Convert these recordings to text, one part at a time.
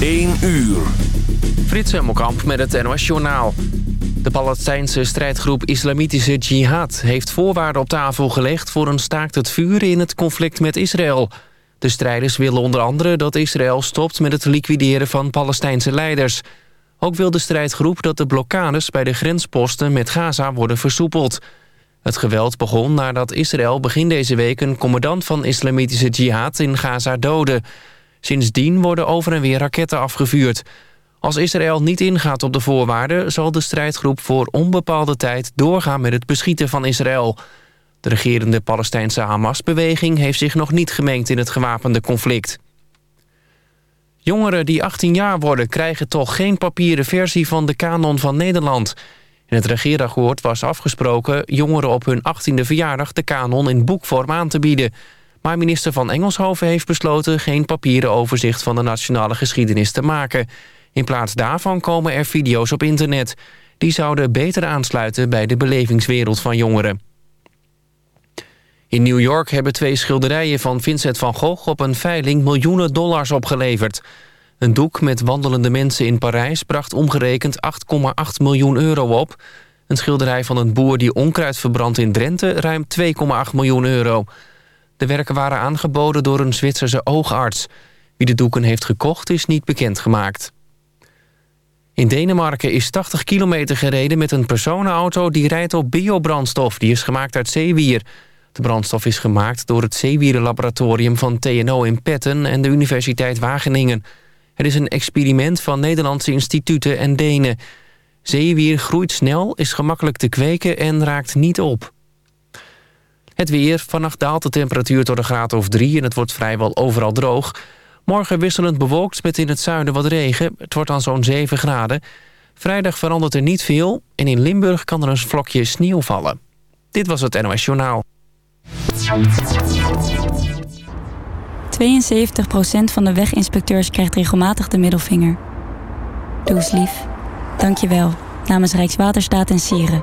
1 uur. Frits Hemmelkamp met het NOS Journaal. De Palestijnse strijdgroep Islamitische Jihad heeft voorwaarden op tafel gelegd... voor een staakt het vuren in het conflict met Israël. De strijders willen onder andere dat Israël stopt met het liquideren van Palestijnse leiders. Ook wil de strijdgroep dat de blokkades bij de grensposten met Gaza worden versoepeld. Het geweld begon nadat Israël begin deze week... een commandant van Islamitische Jihad in Gaza doodde... Sindsdien worden over en weer raketten afgevuurd. Als Israël niet ingaat op de voorwaarden... zal de strijdgroep voor onbepaalde tijd doorgaan met het beschieten van Israël. De regerende Palestijnse Hamas-beweging... heeft zich nog niet gemengd in het gewapende conflict. Jongeren die 18 jaar worden... krijgen toch geen papieren versie van de kanon van Nederland... In het regeerakkoord was afgesproken jongeren op hun 18e verjaardag de kanon in boekvorm aan te bieden. Maar minister van Engelshoven heeft besloten... geen papieren overzicht van de nationale geschiedenis te maken. In plaats daarvan komen er video's op internet. Die zouden beter aansluiten bij de belevingswereld van jongeren. In New York hebben twee schilderijen van Vincent van Gogh... op een veiling miljoenen dollars opgeleverd. Een doek met wandelende mensen in Parijs... bracht omgerekend 8,8 miljoen euro op. Een schilderij van een boer die onkruid verbrandt in Drenthe... ruim 2,8 miljoen euro... De werken waren aangeboden door een Zwitserse oogarts. Wie de doeken heeft gekocht is niet bekendgemaakt. In Denemarken is 80 kilometer gereden met een personenauto... die rijdt op biobrandstof, die is gemaakt uit zeewier. De brandstof is gemaakt door het zeewierenlaboratorium van TNO in Petten... en de Universiteit Wageningen. Het is een experiment van Nederlandse instituten en Denen. Zeewier groeit snel, is gemakkelijk te kweken en raakt niet op. Het weer. Vannacht daalt de temperatuur tot een graad of drie... en het wordt vrijwel overal droog. Morgen wisselend bewolkt met in het zuiden wat regen. Het wordt dan zo'n 7 graden. Vrijdag verandert er niet veel... en in Limburg kan er een vlokje sneeuw vallen. Dit was het NOS Journaal. 72% van de weginspecteurs krijgt regelmatig de middelvinger. Doe eens lief. Dank je wel. Namens Rijkswaterstaat en Sieren.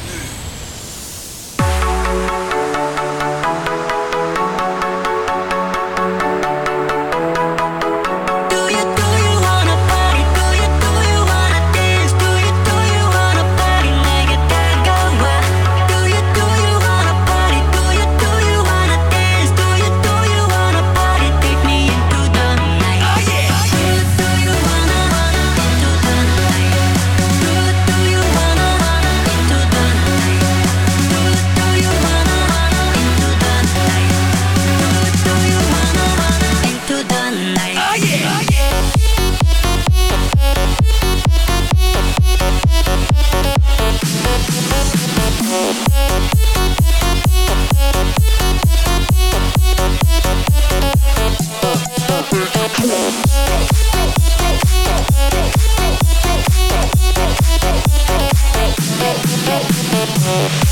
Bam!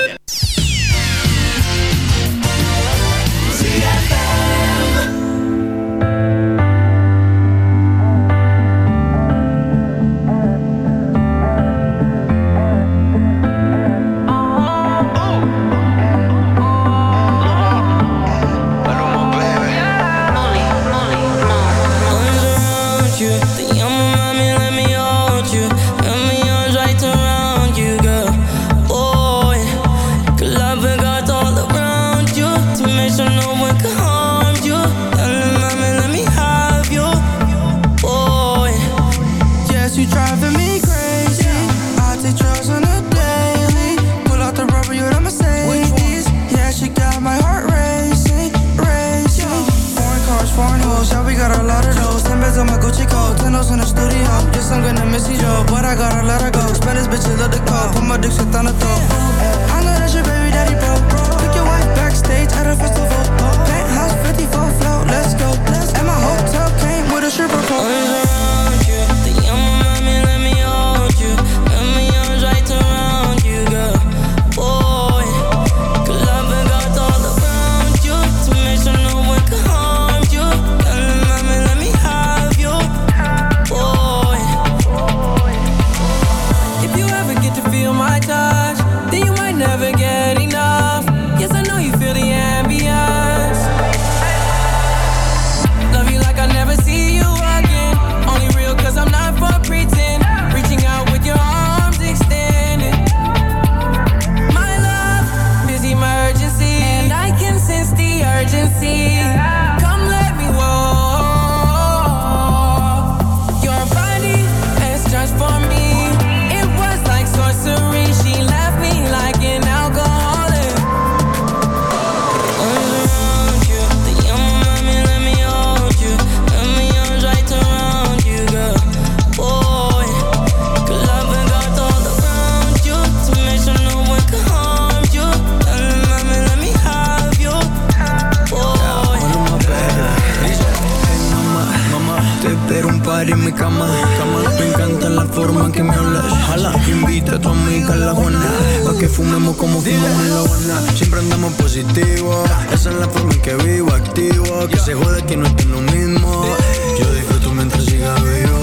dat ik hou, maar ik zit aan het top. que fumemos como fumamos en la buena. Siempre andamos positivos. Esa es la forma en que vivo, activo. Que se jode que no estoy lo mismo. Yo disfruto mientras siga vivo.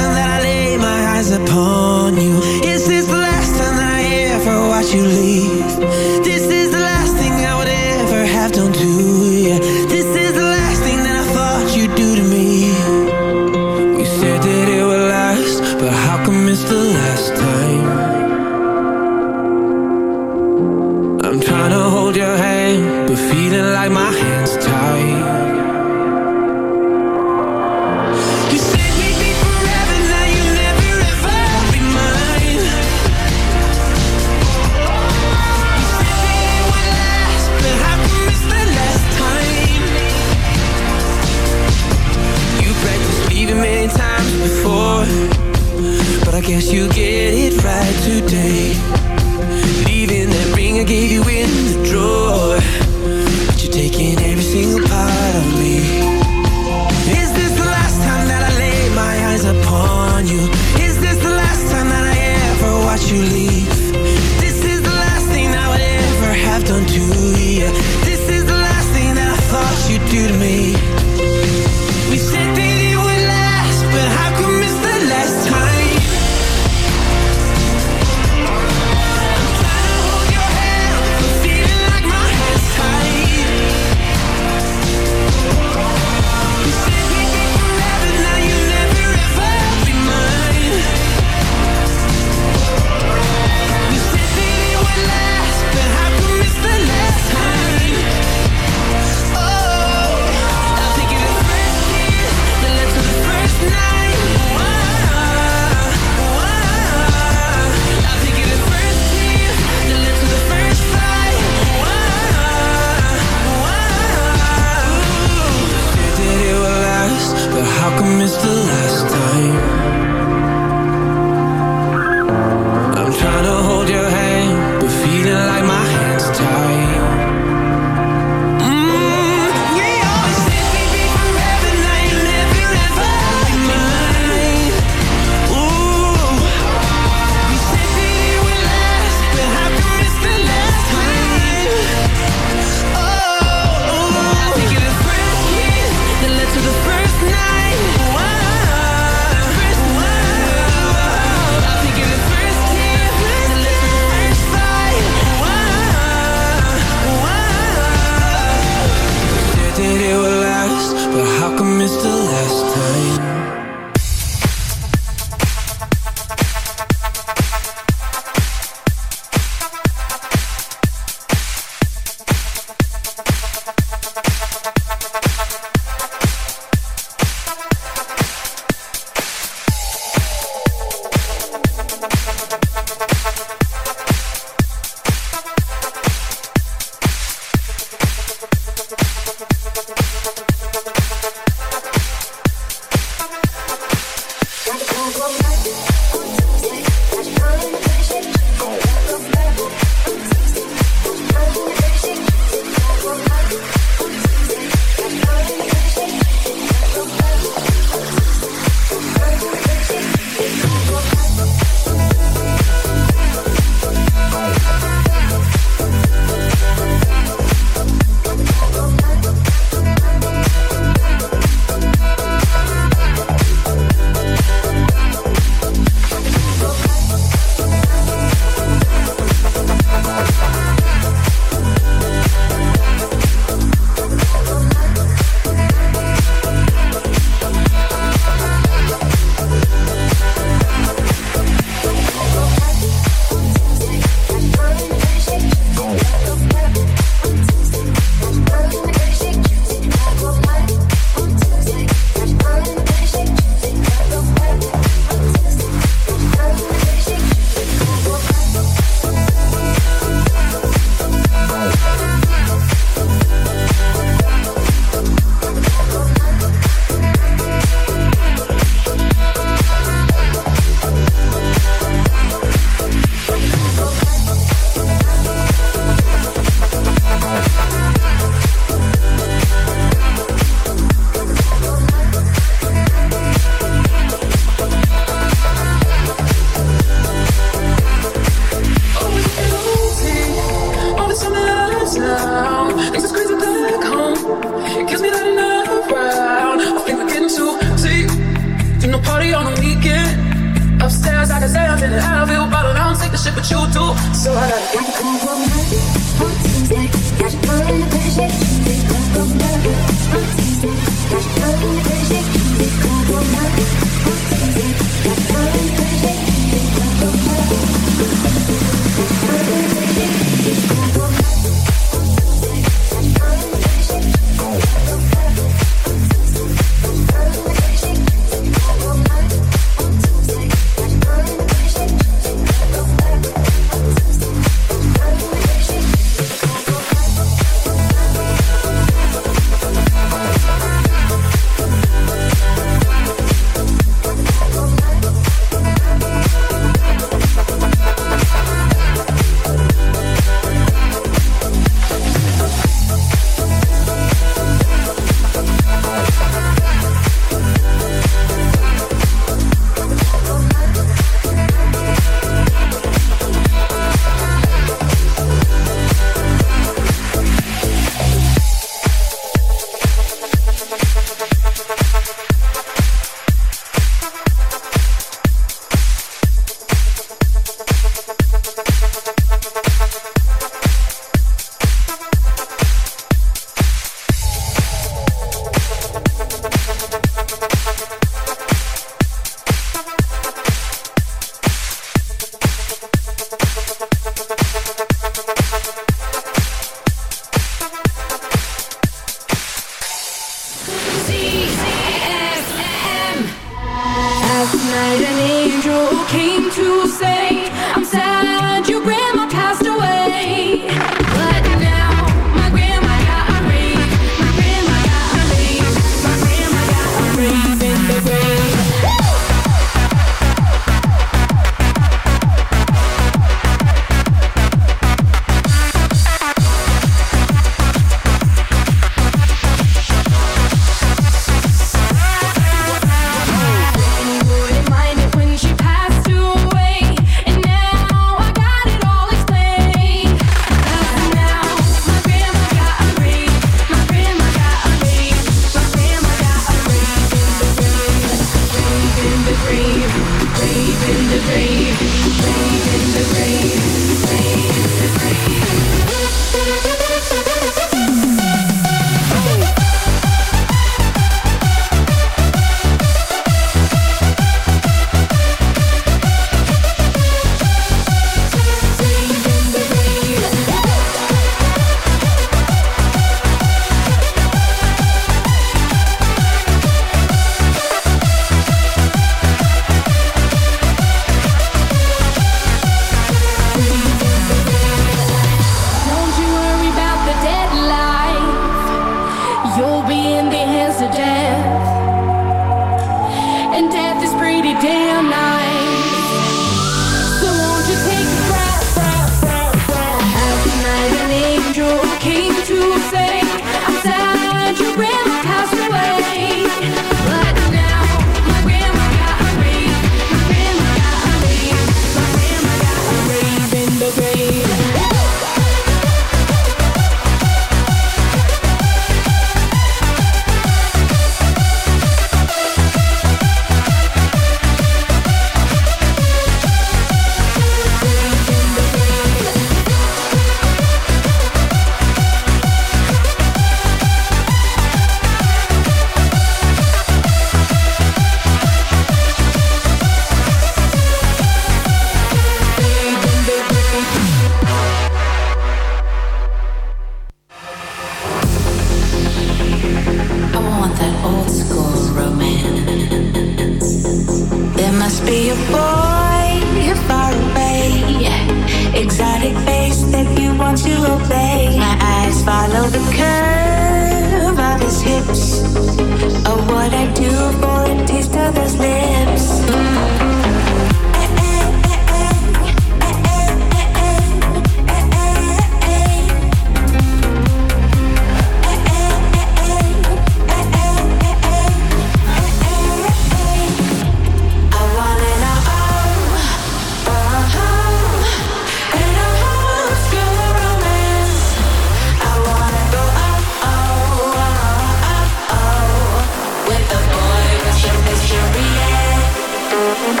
Thank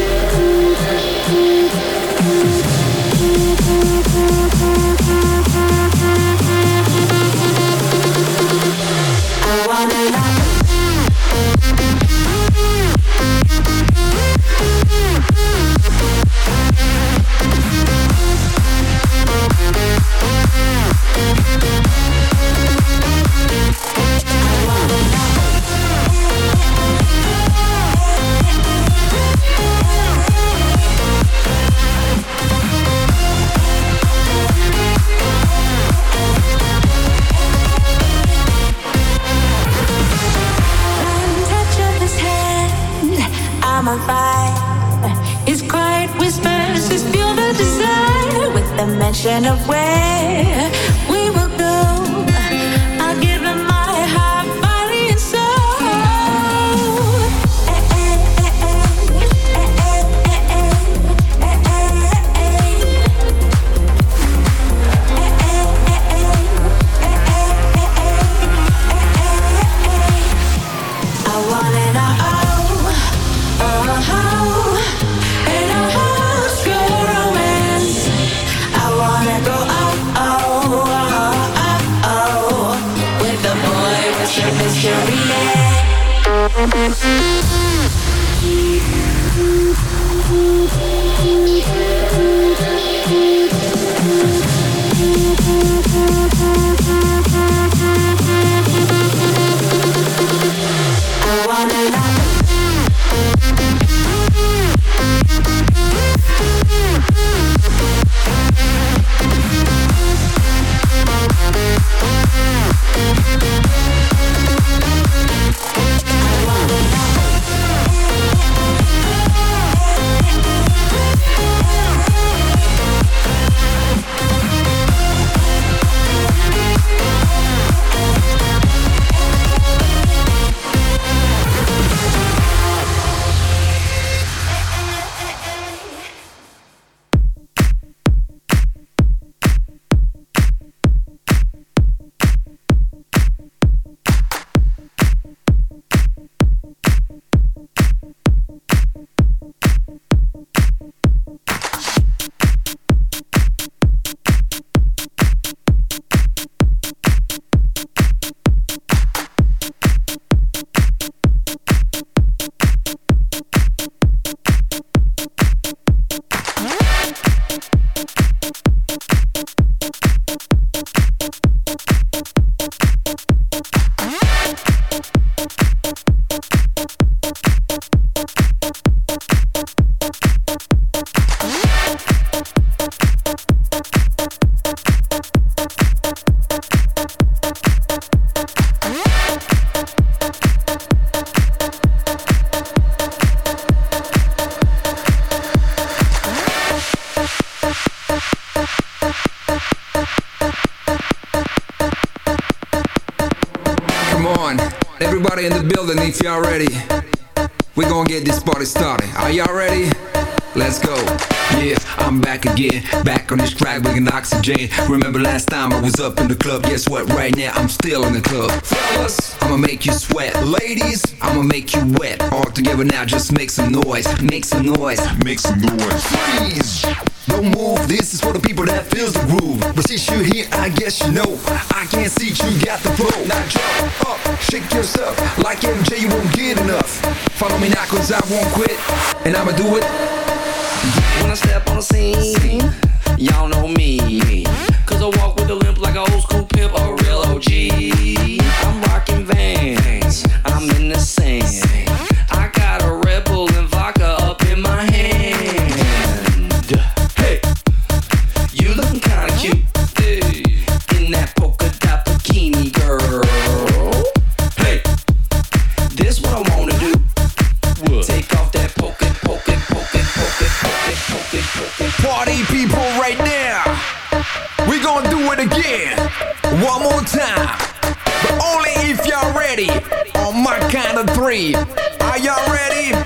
you. Bringing oxygen. Remember last time I was up in the club? Guess what? Right now I'm still in the club. Fellas, I'ma make you sweat. Ladies, I'ma make you wet. All together now, just make some noise, make some noise, make some noise. Freeze. Don't move, this is for the people that feels the groove. But since you're here, I guess you know. I can't see you got the flow. Now jump up, shake yourself. Like MJ, you won't get enough. Follow me now, cause I won't quit. And I'ma do it. When I step on the scene, y'all know me. Cause I walk with a limp like an old school pimp, a real OG. I'm rocking vans, I'm in the sand. I got a Red Bull and vodka up in my hand. Hey, you looking kinda cute. In that polka dot bikini, girl. Hey, this what I wanna do. Take off that polka, polka, polka, polka, polka, polka, polka. Party people it again. One more time. But only if y'all ready. On my count of three. Are y'all ready?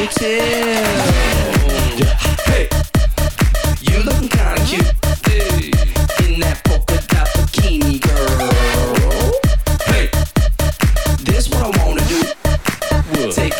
hotel. Hey, you looking kinda cute. In that polka dot bikini, girl. Hey, this what I wanna do. Take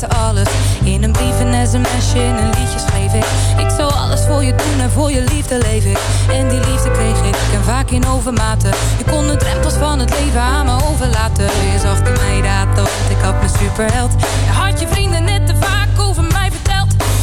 alles. In een brief, een sms'je, in een liedje schreef ik. Ik zou alles voor je doen en voor je liefde leef ik. En die liefde kreeg ik en vaak in overmaten Je kon de drempels van het leven aan me overlaten. Je zag die mij dat ik had mijn superheld. Je had je vrienden net te vaak over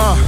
Ah,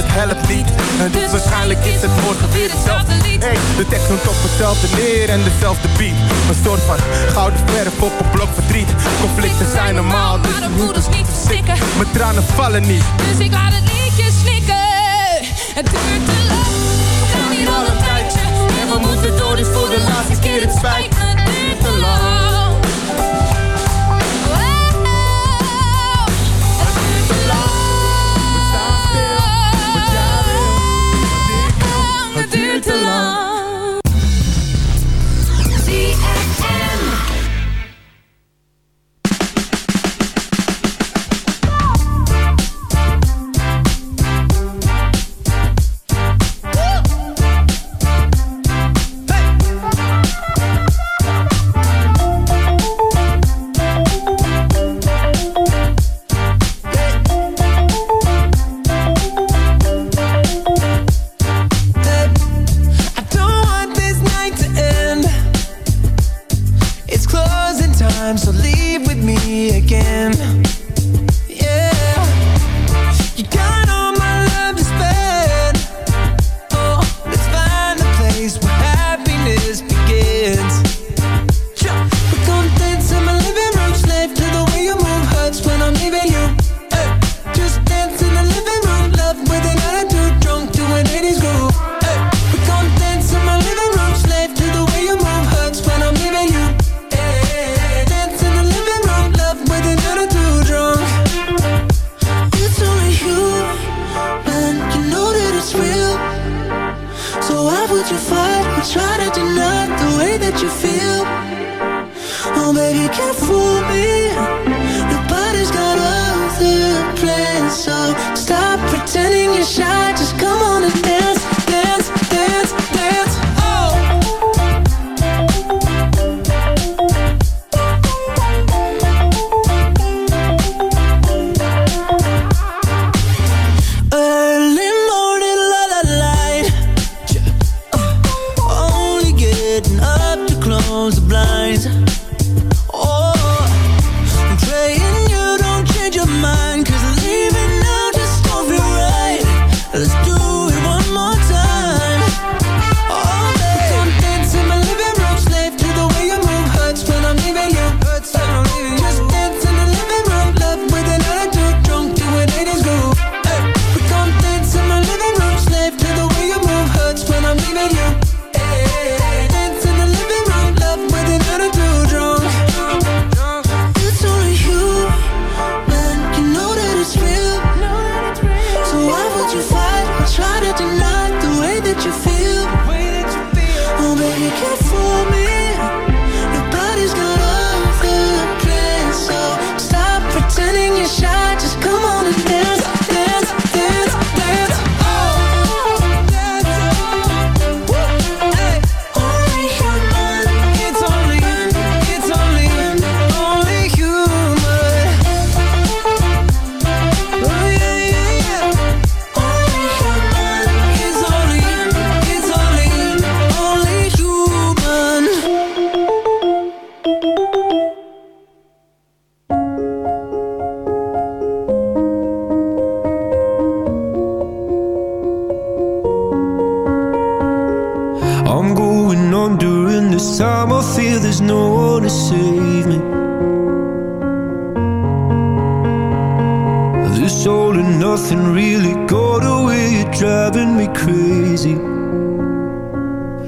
het helpt niet. En dus waarschijnlijk is het morgen weer hetzelfde lied. Hey, de tekst noemt op hetzelfde neer en dezelfde beat. Een soort van gouden verf op een blok verdriet. Conflicten zijn normaal, dus Maar de voeders niet verstikken mijn tranen vallen niet. Dus ik laat het liedje snikken Het duurt te lang We gaan hier al een tijdje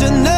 Into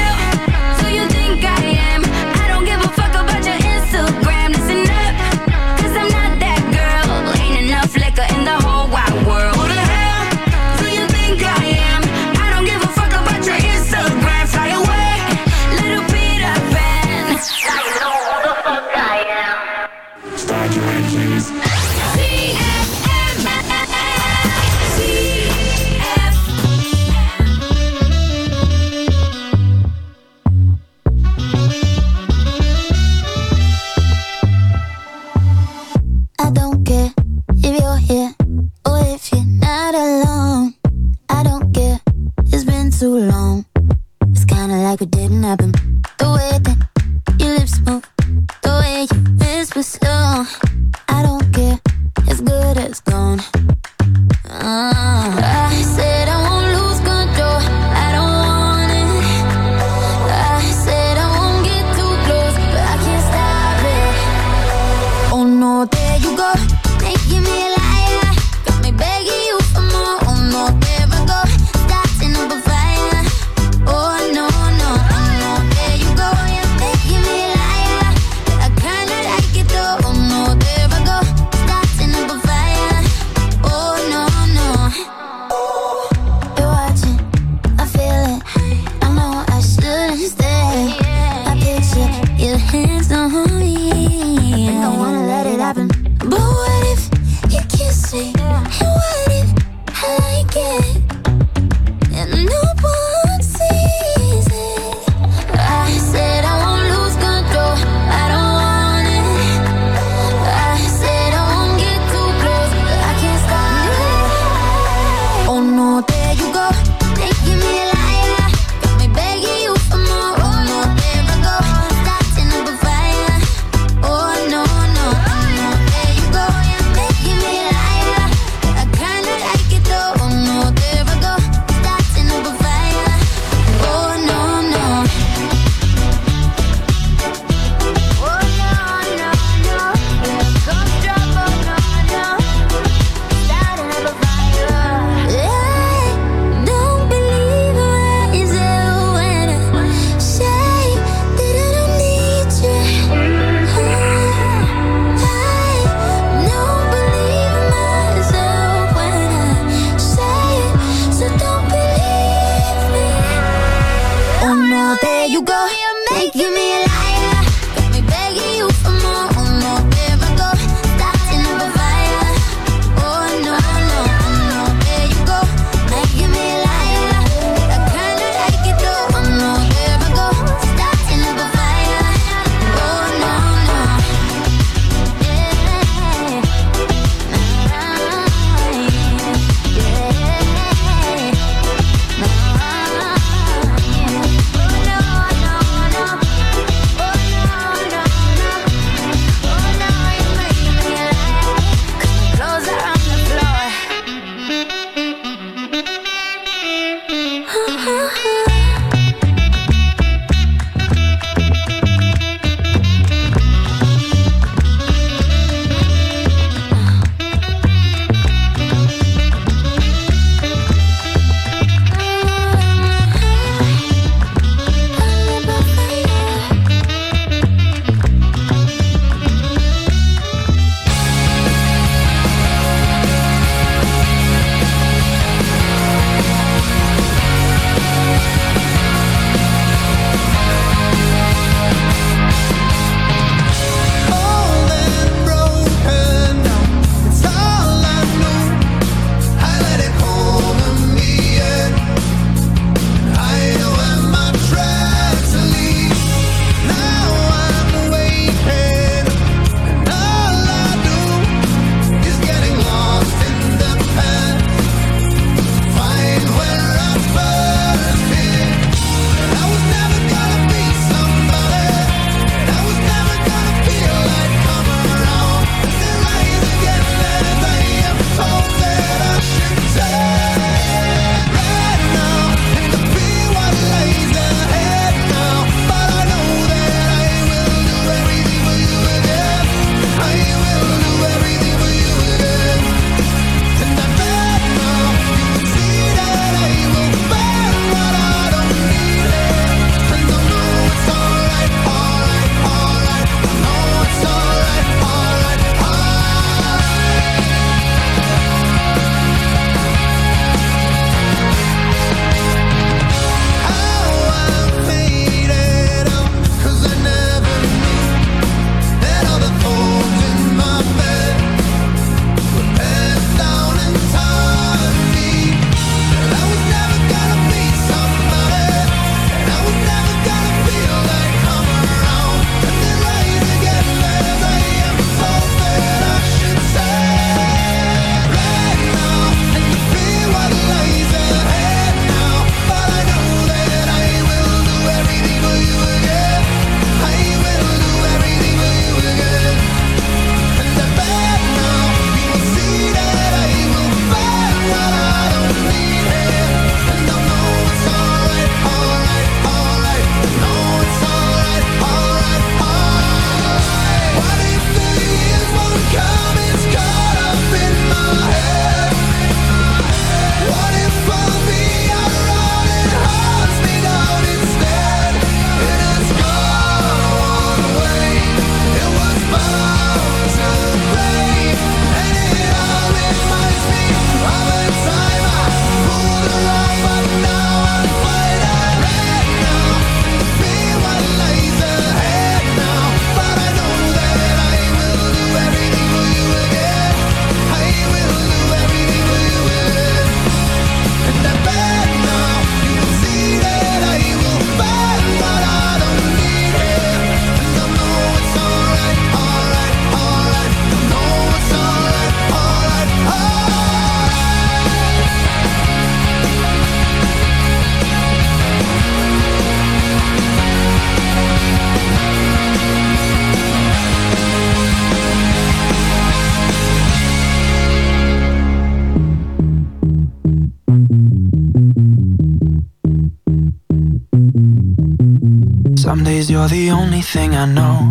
I know.